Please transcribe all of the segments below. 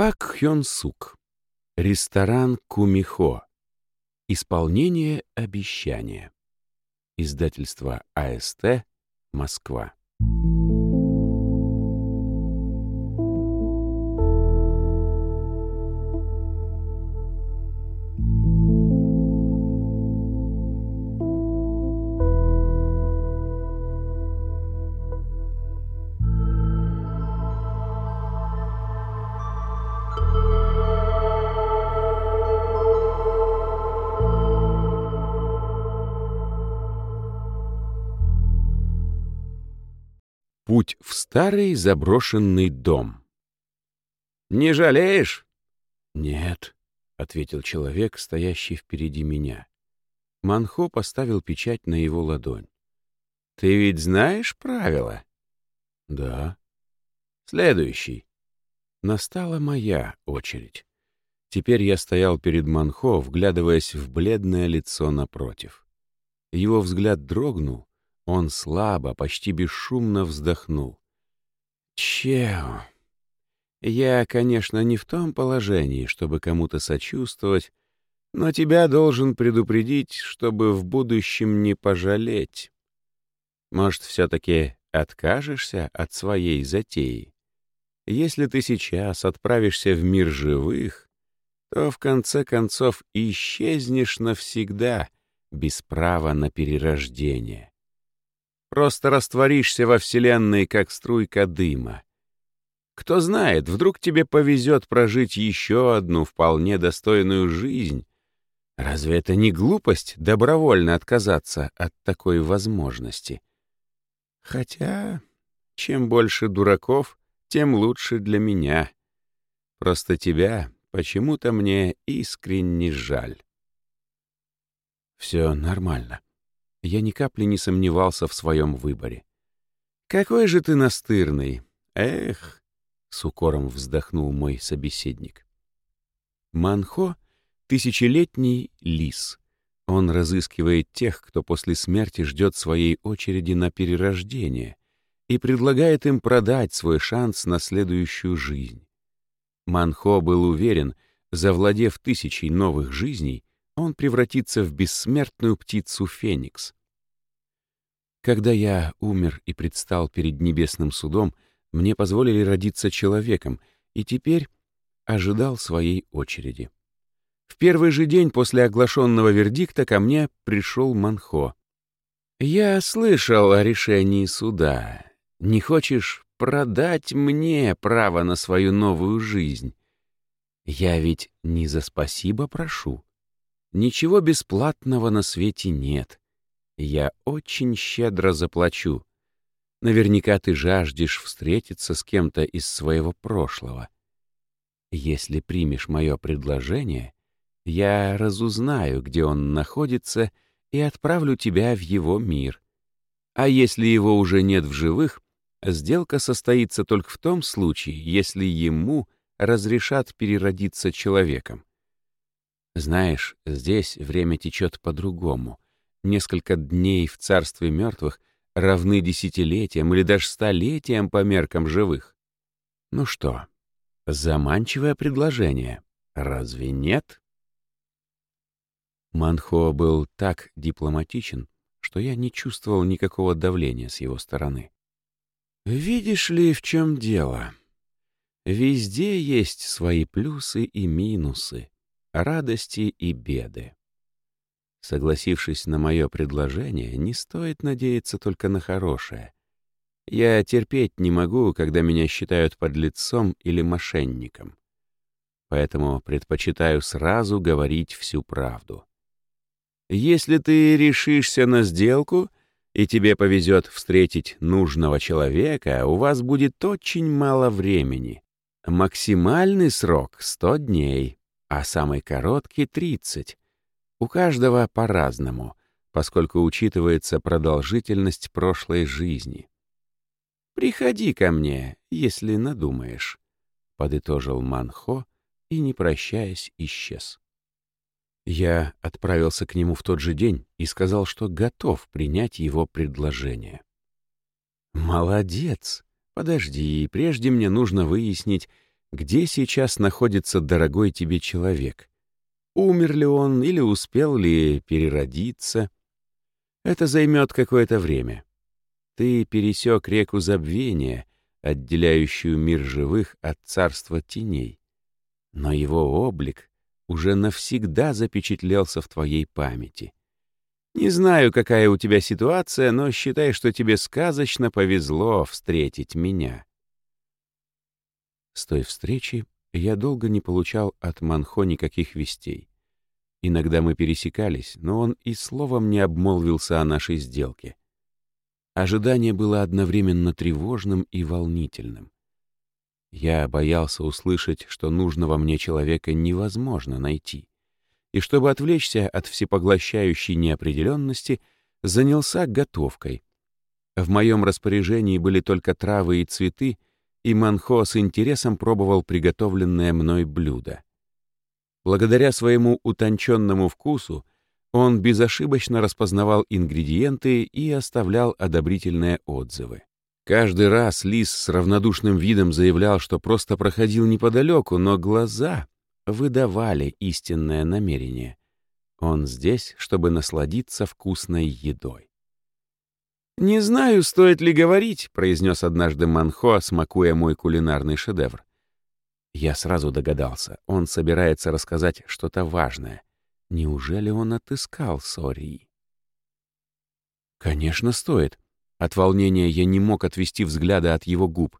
Пак Хён Сук. Ресторан Кумихо. Исполнение обещания. Издательство АСТ. Москва. Путь в старый заброшенный дом. «Не жалеешь?» «Нет», — ответил человек, стоящий впереди меня. Манхо поставил печать на его ладонь. «Ты ведь знаешь правила?» «Да». «Следующий». Настала моя очередь. Теперь я стоял перед Манхо, вглядываясь в бледное лицо напротив. Его взгляд дрогнул, он слабо, почти бесшумно вздохнул. «Чео, я, конечно, не в том положении, чтобы кому-то сочувствовать, но тебя должен предупредить, чтобы в будущем не пожалеть. Может, все-таки откажешься от своей затеи? Если ты сейчас отправишься в мир живых, то в конце концов исчезнешь навсегда без права на перерождение. Просто растворишься во Вселенной, как струйка дыма. Кто знает, вдруг тебе повезет прожить еще одну вполне достойную жизнь. Разве это не глупость добровольно отказаться от такой возможности? Хотя, чем больше дураков, тем лучше для меня. Просто тебя почему-то мне искренне жаль. Все нормально. Я ни капли не сомневался в своем выборе. «Какой же ты настырный! Эх!» — с укором вздохнул мой собеседник. Манхо — тысячелетний лис. Он разыскивает тех, кто после смерти ждет своей очереди на перерождение и предлагает им продать свой шанс на следующую жизнь. Манхо был уверен, завладев тысячей новых жизней, он превратится в бессмертную птицу Феникс. Когда я умер и предстал перед небесным судом, мне позволили родиться человеком, и теперь ожидал своей очереди. В первый же день после оглашенного вердикта ко мне пришел Манхо. «Я слышал о решении суда. Не хочешь продать мне право на свою новую жизнь? Я ведь не за спасибо прошу. Ничего бесплатного на свете нет. Я очень щедро заплачу. Наверняка ты жаждешь встретиться с кем-то из своего прошлого. Если примешь мое предложение, я разузнаю, где он находится, и отправлю тебя в его мир. А если его уже нет в живых, сделка состоится только в том случае, если ему разрешат переродиться человеком. Знаешь, здесь время течет по-другому. Несколько дней в царстве мертвых равны десятилетиям или даже столетиям по меркам живых. Ну что, заманчивое предложение, разве нет? Манхо был так дипломатичен, что я не чувствовал никакого давления с его стороны. Видишь ли, в чем дело? Везде есть свои плюсы и минусы радости и беды. Согласившись на мое предложение, не стоит надеяться только на хорошее. Я терпеть не могу, когда меня считают подлецом или мошенником. Поэтому предпочитаю сразу говорить всю правду. Если ты решишься на сделку, и тебе повезет встретить нужного человека, у вас будет очень мало времени. Максимальный срок — 100 дней а самый короткий — 30. У каждого по-разному, поскольку учитывается продолжительность прошлой жизни. «Приходи ко мне, если надумаешь», — подытожил Манхо и, не прощаясь, исчез. Я отправился к нему в тот же день и сказал, что готов принять его предложение. «Молодец! Подожди, прежде мне нужно выяснить, где сейчас находится дорогой тебе человек. Умер ли он или успел ли переродиться? Это займет какое-то время. Ты пересек реку забвения, отделяющую мир живых от царства теней. Но его облик уже навсегда запечатлелся в твоей памяти. Не знаю, какая у тебя ситуация, но считай, что тебе сказочно повезло встретить меня. С той встречи я долго не получал от Манхо никаких вестей. Иногда мы пересекались, но он и словом не обмолвился о нашей сделке. Ожидание было одновременно тревожным и волнительным. Я боялся услышать, что нужного мне человека невозможно найти. И чтобы отвлечься от всепоглощающей неопределенности, занялся готовкой. В моем распоряжении были только травы и цветы, и Манхо с интересом пробовал приготовленное мной блюдо. Благодаря своему утонченному вкусу он безошибочно распознавал ингредиенты и оставлял одобрительные отзывы. Каждый раз Лис с равнодушным видом заявлял, что просто проходил неподалеку, но глаза выдавали истинное намерение. Он здесь, чтобы насладиться вкусной едой. «Не знаю, стоит ли говорить», — произнес однажды Манхо, смакуя мой кулинарный шедевр. Я сразу догадался, он собирается рассказать что-то важное. Неужели он отыскал Сори? «Конечно, стоит», от волнения я не мог отвести взгляда от его губ.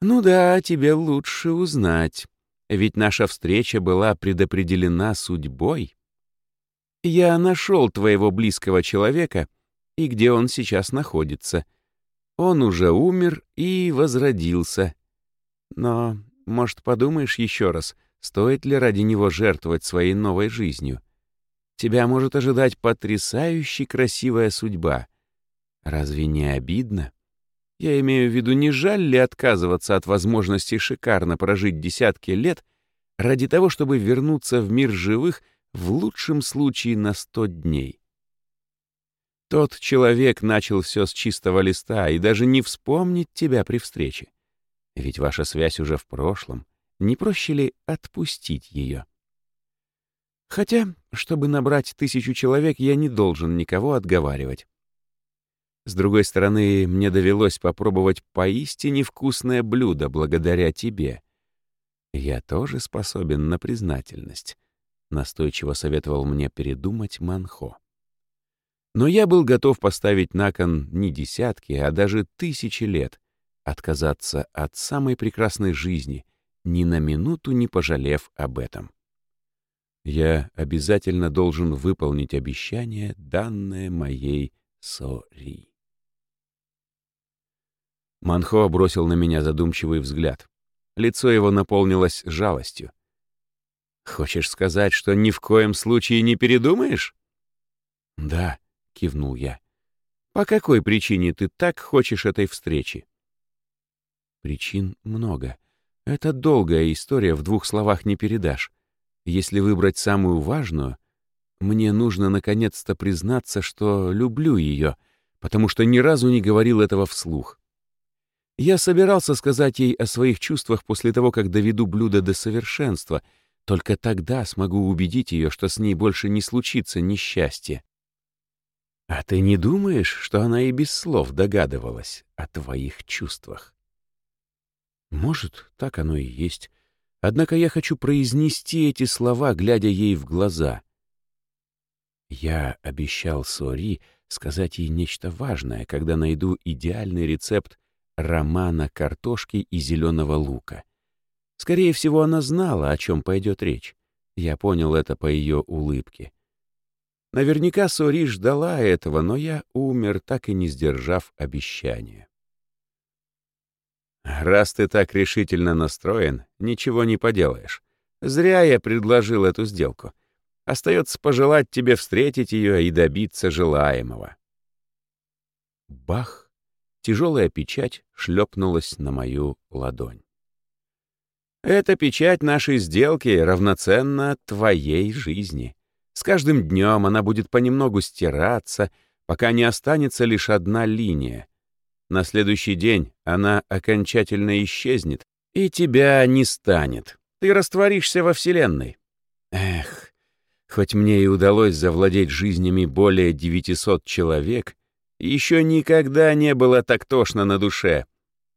«Ну да, тебе лучше узнать. Ведь наша встреча была предопределена судьбой. Я нашел твоего близкого человека и где он сейчас находится. Он уже умер и возродился. Но, может, подумаешь еще раз, стоит ли ради него жертвовать своей новой жизнью? Тебя может ожидать потрясающе красивая судьба — Разве не обидно? Я имею в виду, не жаль ли отказываться от возможности шикарно прожить десятки лет ради того, чтобы вернуться в мир живых в лучшем случае на сто дней? Тот человек начал все с чистого листа и даже не вспомнит тебя при встрече. Ведь ваша связь уже в прошлом. Не проще ли отпустить ее? Хотя, чтобы набрать тысячу человек, я не должен никого отговаривать. С другой стороны, мне довелось попробовать поистине вкусное блюдо благодаря тебе. Я тоже способен на признательность, настойчиво советовал мне передумать Манхо. Но я был готов поставить на кон не десятки, а даже тысячи лет, отказаться от самой прекрасной жизни, ни на минуту не пожалев об этом. Я обязательно должен выполнить обещание, данное моей Сори. Манхо бросил на меня задумчивый взгляд. Лицо его наполнилось жалостью. «Хочешь сказать, что ни в коем случае не передумаешь?» «Да», — кивнул я. «По какой причине ты так хочешь этой встречи?» «Причин много. Это долгая история, в двух словах не передашь. Если выбрать самую важную, мне нужно наконец-то признаться, что люблю ее, потому что ни разу не говорил этого вслух. Я собирался сказать ей о своих чувствах после того, как доведу блюдо до совершенства. Только тогда смогу убедить ее, что с ней больше не случится несчастье. А ты не думаешь, что она и без слов догадывалась о твоих чувствах? Может, так оно и есть. Однако я хочу произнести эти слова, глядя ей в глаза. Я обещал Сори сказать ей нечто важное, когда найду идеальный рецепт рамена, картошки и зеленого лука. Скорее всего, она знала, о чем пойдет речь. Я понял это по ее улыбке. Наверняка Сори ждала этого, но я умер, так и не сдержав обещания. «Раз ты так решительно настроен, ничего не поделаешь. Зря я предложил эту сделку. Остается пожелать тебе встретить ее и добиться желаемого». Бах! Тяжелая печать шлепнулась на мою ладонь. «Эта печать нашей сделки равноценна твоей жизни. С каждым днем она будет понемногу стираться, пока не останется лишь одна линия. На следующий день она окончательно исчезнет, И тебя не станет. Ты растворишься во Вселенной. Эх, хоть мне и удалось завладеть жизнями более 900 человек, еще никогда не было так тошно на душе.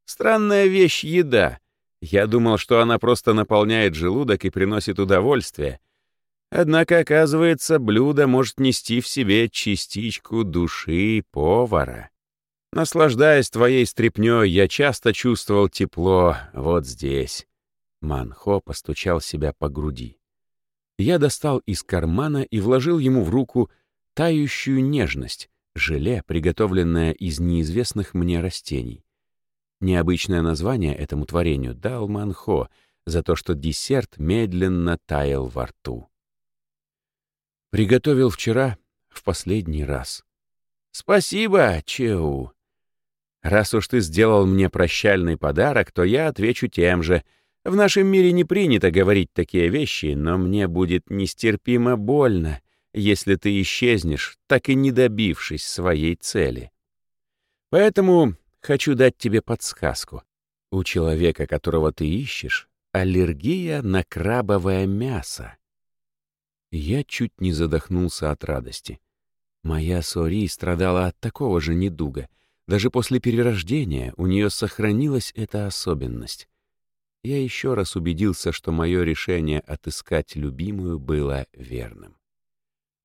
Странная вещь — еда. Я думал, что она просто наполняет желудок и приносит удовольствие. Однако, оказывается, блюдо может нести в себе частичку души повара. Наслаждаясь твоей стряпнёй, я часто чувствовал тепло вот здесь. Манхо постучал себя по груди. Я достал из кармана и вложил ему в руку тающую нежность, желе, приготовленное из неизвестных мне растений. Необычное название этому творению дал Манхо за то, что десерт медленно таял во рту. Приготовил вчера в последний раз. «Спасибо, Чеу. Раз уж ты сделал мне прощальный подарок, то я отвечу тем же. В нашем мире не принято говорить такие вещи, но мне будет нестерпимо больно, если ты исчезнешь, так и не добившись своей цели. Поэтому хочу дать тебе подсказку. У человека, которого ты ищешь, аллергия на крабовое мясо. Я чуть не задохнулся от радости. Моя Сори страдала от такого же недуга. Даже после перерождения у нее сохранилась эта особенность. Я еще раз убедился, что мое решение отыскать любимую было верным.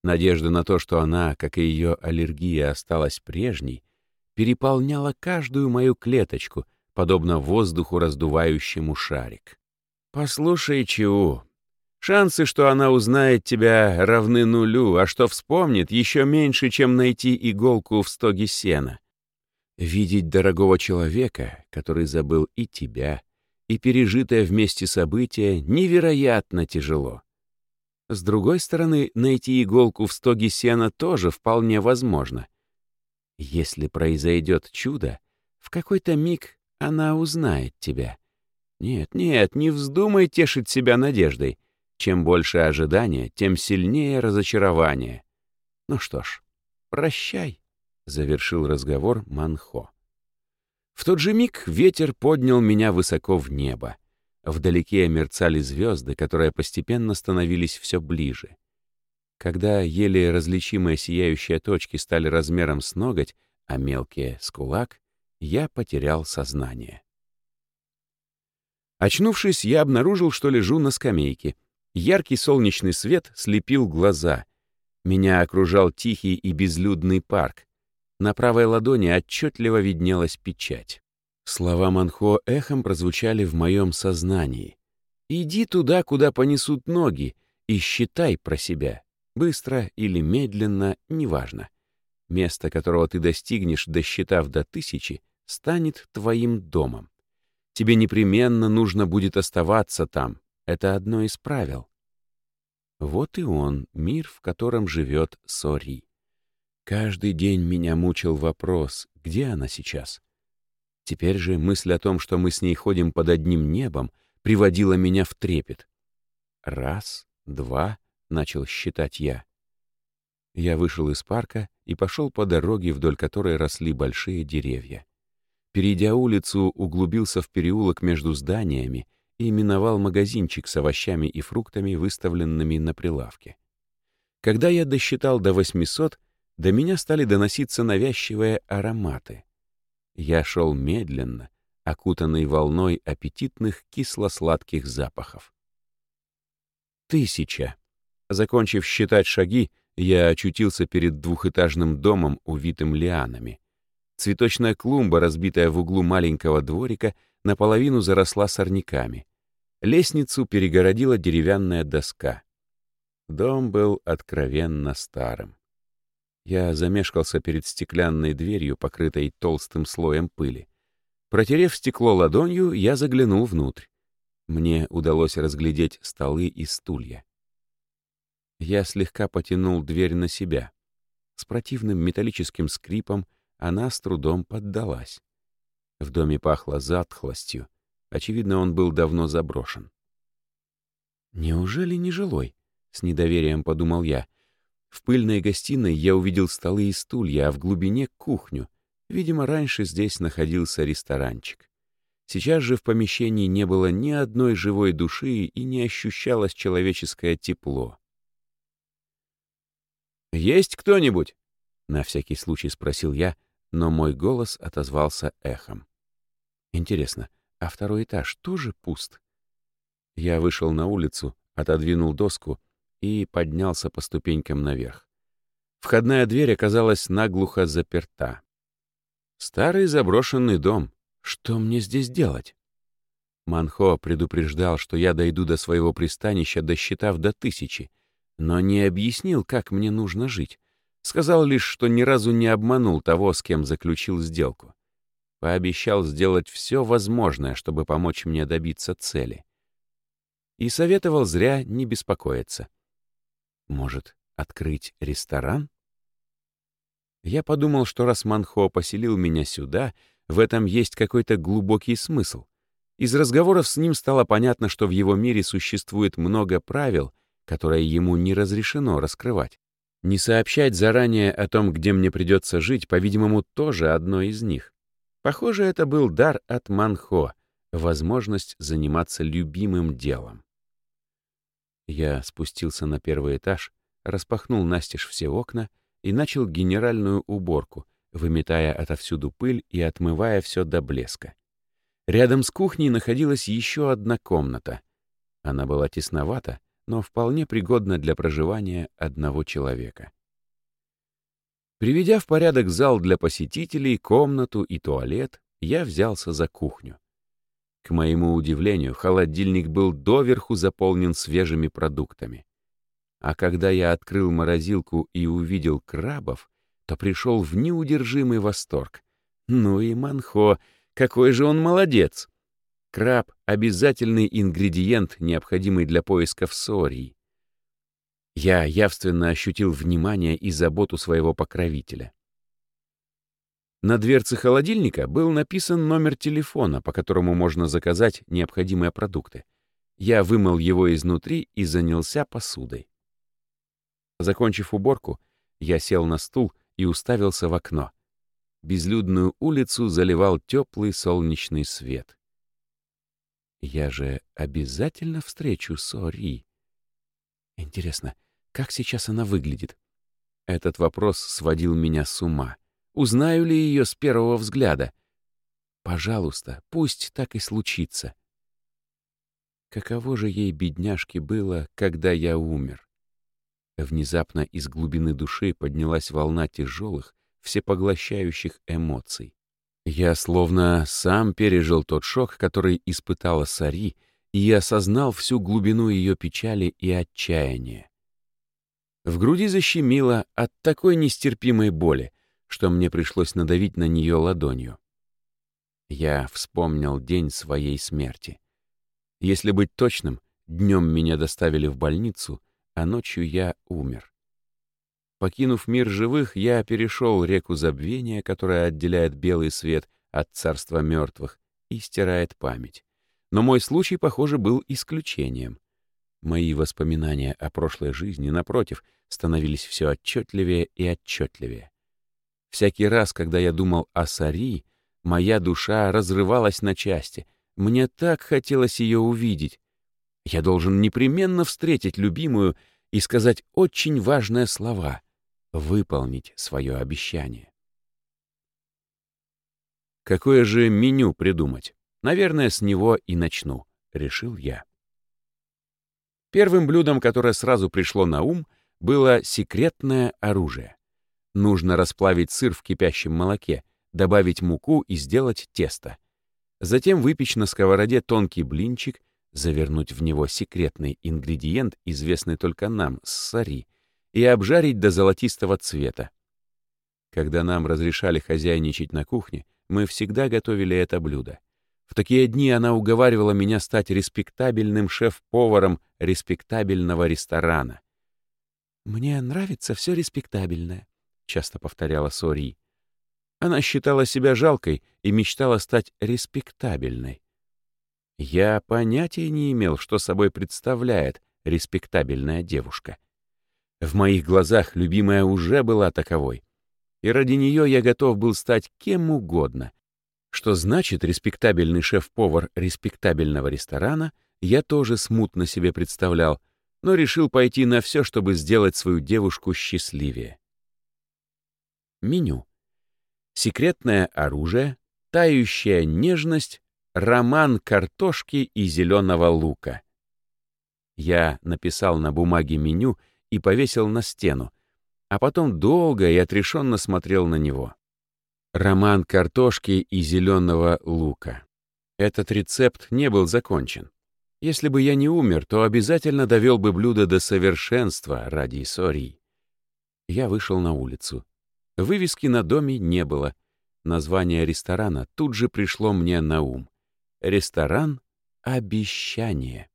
Надежда на то, что она, как и ее аллергия, осталась прежней, переполняла каждую мою клеточку, подобно воздуху, раздувающему шарик. «Послушай, Чиу, шансы, что она узнает тебя, равны нулю, а что вспомнит, еще меньше, чем найти иголку в стоге сена. Видеть дорогого человека, который забыл и тебя, и пережитое вместе событие, невероятно тяжело. С другой стороны, найти иголку в стоге сена тоже вполне возможно. Если произойдет чудо, в какой-то миг она узнает тебя. Нет, нет, не вздумай тешить себя надеждой. Чем больше ожидания, тем сильнее разочарование. Ну что ж, прощай, — завершил разговор Манхо. В тот же миг ветер поднял меня высоко в небо. Вдалеке мерцали звезды, которые постепенно становились все ближе. Когда еле различимые сияющие точки стали размером с ноготь, а мелкие — с кулак, я потерял сознание. Очнувшись, я обнаружил, что лежу на скамейке. Яркий солнечный свет слепил глаза. Меня окружал тихий и безлюдный парк. На правой ладони отчетливо виднелась печать. Слова Манхо эхом прозвучали в моем сознании. «Иди туда, куда понесут ноги, и считай про себя. Быстро или медленно, неважно. Место, которого ты достигнешь, досчитав до тысячи, станет твоим домом. Тебе непременно нужно будет оставаться там. Это одно из правил. Вот и он, мир, в котором живет Сори. Каждый день меня мучил вопрос, где она сейчас? Теперь же мысль о том, что мы с ней ходим под одним небом, приводила меня в трепет. Раз, два, начал считать я. Я вышел из парка и пошел по дороге, вдоль которой росли большие деревья. Перейдя улицу, углубился в переулок между зданиями и миновал магазинчик с овощами и фруктами, выставленными на прилавке. Когда я досчитал до 800, до меня стали доноситься навязчивые ароматы. Я шел медленно, окутанный волной аппетитных кисло-сладких запахов. Тысяча. Закончив считать шаги, я очутился перед двухэтажным домом, увитым лианами. Цветочная клумба, разбитая в углу маленького дворика, наполовину заросла сорняками. Лестницу перегородила деревянная доска. Дом был откровенно старым. Я замешкался перед стеклянной дверью, покрытой толстым слоем пыли. Протерев стекло ладонью, я заглянул внутрь. Мне удалось разглядеть столы и стулья. Я слегка потянул дверь на себя. С противным металлическим скрипом она с трудом поддалась. В доме пахло затхлостью. Очевидно, он был давно заброшен. «Неужели не жилой?» — с недоверием подумал я — в пыльной гостиной я увидел столы и стулья, а в глубине — кухню. Видимо, раньше здесь находился ресторанчик. Сейчас же в помещении не было ни одной живой души и не ощущалось человеческое тепло. «Есть кто-нибудь?» — на всякий случай спросил я, но мой голос отозвался эхом. «Интересно, а второй этаж тоже пуст?» Я вышел на улицу, отодвинул доску и поднялся по ступенькам наверх. Входная дверь оказалась наглухо заперта. Старый заброшенный дом. Что мне здесь делать? Манхо предупреждал, что я дойду до своего пристанища, досчитав до тысячи, но не объяснил, как мне нужно жить. Сказал лишь, что ни разу не обманул того, с кем заключил сделку. Пообещал сделать все возможное, чтобы помочь мне добиться цели. И советовал зря не беспокоиться. Может, открыть ресторан? Я подумал, что раз Манхо поселил меня сюда, в этом есть какой-то глубокий смысл. Из разговоров с ним стало понятно, что в его мире существует много правил, которые ему не разрешено раскрывать. Не сообщать заранее о том, где мне придется жить, по-видимому, тоже одно из них. Похоже, это был дар от Манхо, возможность заниматься любимым делом. Я спустился на первый этаж, распахнул настежь все окна и начал генеральную уборку, выметая отовсюду пыль и отмывая все до блеска. Рядом с кухней находилась еще одна комната. Она была тесновата, но вполне пригодна для проживания одного человека. Приведя в порядок зал для посетителей, комнату и туалет, я взялся за кухню. К моему удивлению, холодильник был доверху заполнен свежими продуктами. А когда я открыл морозилку и увидел крабов, то пришел в неудержимый восторг. Ну и Манхо, какой же он молодец! Краб — обязательный ингредиент, необходимый для поисков сорий. Я явственно ощутил внимание и заботу своего покровителя. На дверце холодильника был написан номер телефона, по которому можно заказать необходимые продукты. Я вымыл его изнутри и занялся посудой. Закончив уборку, я сел на стул и уставился в окно. Безлюдную улицу заливал теплый солнечный свет. Я же обязательно встречу Сори. Интересно, как сейчас она выглядит? Этот вопрос сводил меня с ума. Узнаю ли ее с первого взгляда? Пожалуйста, пусть так и случится. Каково же ей, бедняжке, было, когда я умер? Внезапно из глубины души поднялась волна тяжелых, всепоглощающих эмоций. Я словно сам пережил тот шок, который испытала Сари, и осознал всю глубину ее печали и отчаяния. В груди защемило от такой нестерпимой боли, что мне пришлось надавить на нее ладонью. Я вспомнил день своей смерти. Если быть точным, днем меня доставили в больницу — а ночью я умер. Покинув мир живых, я перешел реку забвения, которая отделяет белый свет от царства мертвых и стирает память. Но мой случай, похоже, был исключением. Мои воспоминания о прошлой жизни, напротив, становились все отчетливее и отчетливее. Всякий раз, когда я думал о Сари, моя душа разрывалась на части. Мне так хотелось ее увидеть, я должен непременно встретить любимую и сказать очень важные слова, выполнить свое обещание. Какое же меню придумать? Наверное, с него и начну, решил я. Первым блюдом, которое сразу пришло на ум, было секретное оружие. Нужно расплавить сыр в кипящем молоке, добавить муку и сделать тесто. Затем выпечь на сковороде тонкий блинчик — завернуть в него секретный ингредиент, известный только нам, сари, и обжарить до золотистого цвета. Когда нам разрешали хозяйничать на кухне, мы всегда готовили это блюдо. В такие дни она уговаривала меня стать респектабельным шеф-поваром респектабельного ресторана. «Мне нравится все респектабельное», — часто повторяла Сори. Она считала себя жалкой и мечтала стать респектабельной. Я понятия не имел, что собой представляет респектабельная девушка. В моих глазах любимая уже была таковой, и ради нее я готов был стать кем угодно. Что значит респектабельный шеф-повар респектабельного ресторана, я тоже смутно себе представлял, но решил пойти на все, чтобы сделать свою девушку счастливее. Меню. Секретное оружие, тающая нежность, роман картошки и зеленого лука. Я написал на бумаге меню и повесил на стену, а потом долго и отрешенно смотрел на него. Роман картошки и зеленого лука. Этот рецепт не был закончен. Если бы я не умер, то обязательно довел бы блюдо до совершенства ради Сории. Я вышел на улицу. Вывески на доме не было. Название ресторана тут же пришло мне на ум. Ресторан «Обещание».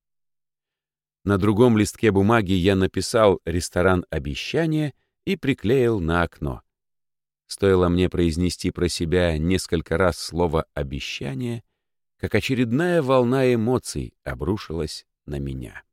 На другом листке бумаги я написал «Ресторан Обещание» и приклеил на окно. Стоило мне произнести про себя несколько раз слово «обещание», как очередная волна эмоций обрушилась на меня.